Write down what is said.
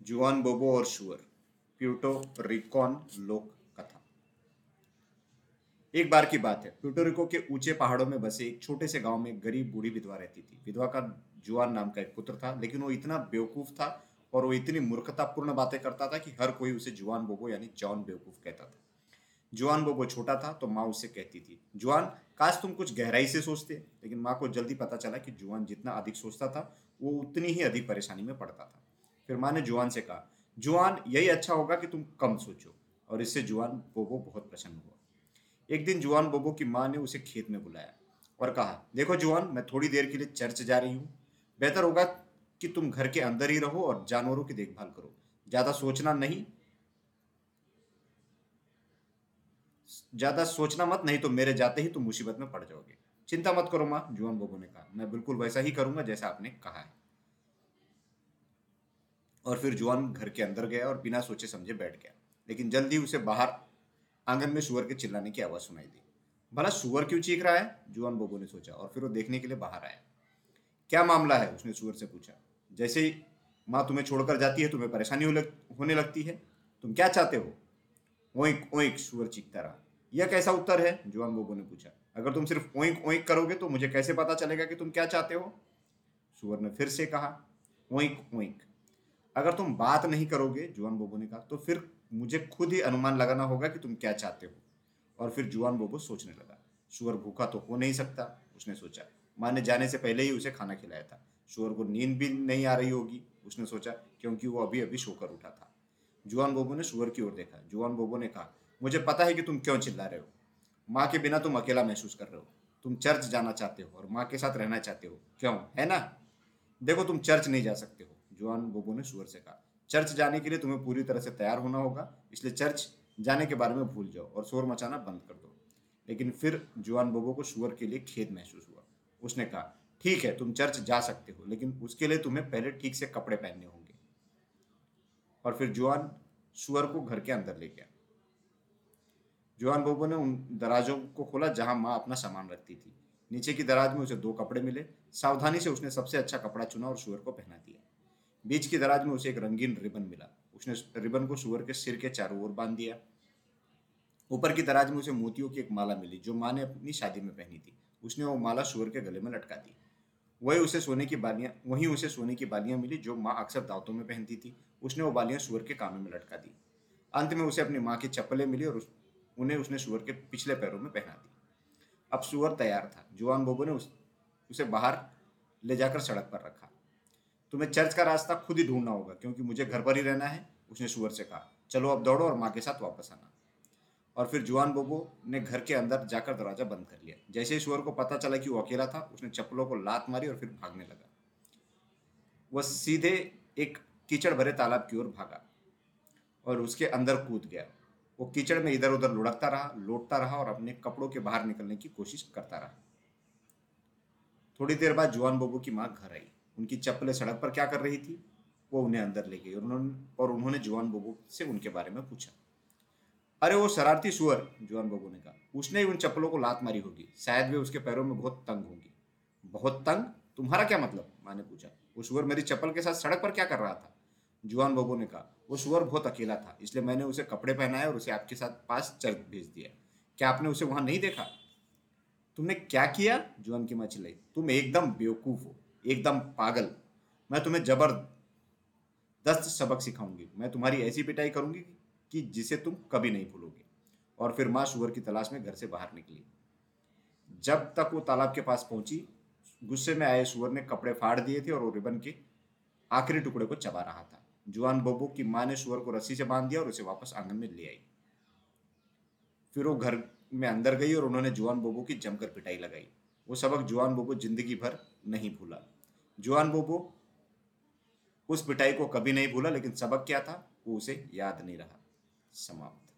जुआन बोबो और शुअर, प्यूटो रिकॉन लोक कथा। एक बार की बात है प्यूटोरिको के ऊँचे पहाड़ों में बसे एक छोटे से गाँव में गरीब बूढ़ी विधवा रहती थी। विधवा का जुआन नाम का एक पुत्र था, लेकिन वो इतना बेवकूफ़ था और वो इतनी मूर्खतापूर्ण बातें करता था कि हर कोई उसे जुआन बोबो यानी जॉन बेवकूफ़ कहता था। जुआन बोबो छोटा था तो माँ उसे कहती थी, जुआन, काश तुम कुछ गहराई से सोचते। लेकिन माँ को जल्दी पता चला कि जुआन जितना अधिक सोचता था, वो उतनी ही अधिक परेशानी में पड़ता था। फिर माँ ने जुआन से कहा, जुआन, यही अच्छा होगा कि तुम कम सोचो। और इससे जुआन बोबो बहुत प्रसन्न हुआ। एक दिन जुआन बोबो की माँ ने उसे खेत में बुलाया और कहा, देखो जुआन, मैं थोड़ी देर के लिए चर्च जा रही हूँ। बेहतर होगा कि तुम घर के अंदर ही रहो और जानवरों की देखभाल करो। ज़्यादा सोचना नहीं, ज़्यादा सोचना मत, नहीं तो मेरे जाते ही तुम मुसीबत में पड़ जाओगे। चिंता मत करो माँ, जुआन बोबो ने कहा, मैं बिल्कुल वैसा ही करूँगा जैसा आपने कहा है। और फिर जुआन घर के अंदर गया और बिना सोचे समझे बैठ गया। लेकिन जल्दी उसे बाहर आँगन में सुअर के चिल्लाने की आवाज़ सुनाई दी। भला सुअर क्यों चीख रहा है? जुआन बोबो ने सोचा और फिर वो देखने के लिए बाहर आया। क्या मामला है? उसने सुअर से पूछा। जैसे ही माँ तुम्हें छोड़कर जाती है, तुम्हें परेशानी होने लगती है। तुम क्या चाहते हो? ओइक ओइक, सुअर चीखता रहा। यह कैसा उत्तर है? जुआन बोबो ने पूछा। अगर तुम सिर्फ़ ओइक ओइक करोगे तो मुझे कैसे पता चलेगा कि तुम क्या चाहते हो? सुअर ने फिर से कहा, ओइक ओइक। अगर तुम बात नहीं करोगे जुआन बोबो ने कहा तो फिर मुझे खुद ही अनुमान लगाना होगा कि तुम क्या चाहते हो। और फिर जुआन बोबो सोचने लगा। सुअर भूखा तो हो नहीं सकता, उसने सोचा। माँ ने जाने से पहले ही उसे खाना खिलाया था। सुअर को नींद भी नहीं आ रही होगी, उसने सोचा, क्योंकि वो अभी अभी सोकर उठा था। जुआन बोबो ने सुअर की ओर देखा। जुआन बोबो ने कहा, मुझे पता है कि तुम क्यों चिल्ला रहे हो। माँ के बिना तुम अकेला महसूस कर रहे हो। तुम चर्च जाना चाहते हो और माँ के साथ रहना चाहते हो। क्यों? है ना? देखो तुम चर्च नहीं जा सकते हो। जुआन बोबो ने सुअर से कहा, चर्च जाने के लिए तुम्हें पूरी तरह से तैयार होना होगा, इसलिए चर्च जाने के बारे में भूल जाओ और शोर मचाना बंद कर दो। लेकिन फिर जुआन बोबो को सुअर के लिए खेद महसूस हुआ। उसने कहा, ठीक है, तुम चर्च जा सकते हो, लेकिन उसके लिए तुम्हें पहले ठीक से कपड़े पहनने होंगे। और फिर जुआन सुअर को घर के अंदर ले गया। जुआन बोबो ने उन दराजों को खोला जहाँ माँ अपना सामान रखती थी। नीचे की दराज में उसे दो कपड़े मिले। सावधानी से उसने सबसे अच्छा कपड़ा चुना और सुअर को पहना दिया। बीच की दराज में उसे एक रंगीन रिबन मिला। उसने रिबन को सुअर के सिर के चारों ओर बाँध दिया। ऊपर की दराज में उसे मोतियों की एक माला मिली जो माँ ने अपनी शादी में पहनी थी। उसने वो माला सुअर के गले में लटका दी। वही उसे सोने की बालियाँ वहीं उसे सोने की बालियाँ मिली जो माँ अक्सर दावतों में पहनती थी। उसने वो बालियाँ सुअर के कानों में लटका दी। अंत में उसे अपनी माँ की चप्पलें मिली और उन्हें उसने सुअर के पिछले पैरों में पहना दी। अब सुअर तैयार था। जुआन बोबो ने उस, उसे बाहर ले जाकर सड़क पर रखा। तुम्हें चर्च का रास्ता खुद ही ढूंढना होगा, क्योंकि मुझे घर पर ही रहना है, उसने सुअर से कहा। चलो अब दौड़ो और माँ के साथ वापस आना। और फिर जुआन बोबो ने घर के अंदर जाकर दरवाज़ा बंद कर लिया। जैसे ही सुअर को पता चला कि वो अकेला था, उसने चप्पलों को लात मारी और फिर भागने लगा। वह सीधे एक कीचड़ भरे तालाब की ओर भागा और उसके अंदर कूद गया। वो कीचड़ में इधर उधर लुढ़कता रहा, लौटता रहा और अपने कपड़ों के बाहर निकलने की कोशिश करता रहा। थोड़ी देर बाद जुआन बोबो की माँ घर आई। उनकी चप्पलें सड़क पर क्या कर रही थी? वो उन्हें अंदर ले गई उन्होंने, और उन्होंने जुआन बोबो से उनके बारे में पूछा। अरे वो शरारती सुअर, जुआन बोबो ने कहा। उसने उन चप्पलों को लात मारी होगी। शायद वे उसके पैरों में बहुत तंग होंगी। बहुत तंग? तुम्हारा क्या मतलब? माँ ने पूछा। वो सुअर मेरी चप्पल के साथ सड़क पर क्या कर रहा था? जुआन बोबो ने कहा। वो सुअर बहुत अकेला था, इसलिए मैंने उसे कपड़े पहनाए और उसे आपके साथ पास चर्च भेज दिया। क्या आपने उसे वहाँ नहीं देखा? तुमने क्या किया? जुआन की माँ चिल्लाई। तुम एकदम बेवकूफ़ हो। एकदम पागल। मैं तुम्हें ज़बरदस्त सबक सिखाऊँगी। मैं तुम्हारी ऐसी पिटाई करूँगी कि जिसे तुम कभी नहीं भूलोगे। और फिर माँ सुअर की तलाश में घर से बाहर निकली। जब तक वो तालाब के पास पहुँची, गुस्से में आए सुअर ने कपड़े फाड़ दिए थे और वो रिबन के आखिरी टुकड़े को चबा रहा था। जुआन बब्बू की माँ ने सुअर को रस्सी से बाँध दिया और उसे वापस आँगन में ले आई। फिर वो घर में अंदर गई और उन्होंने जुआन बोबो की जमकर पिटाई लगाई। वो सबक जुआन बोबो ज़िंदगी भर नहीं भूला। जुआन बोबो उस पिटाई को कभी नहीं भूला, लेकिन सबक क्या था, वो उसे याद नहीं रहा। समाप्त।